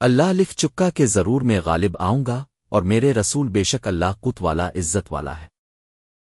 اللہ لکھ چکا کہ ضرور میں غالب آؤں گا اور میرے رسول بے شک اللہ قط والا عزت والا ہے۔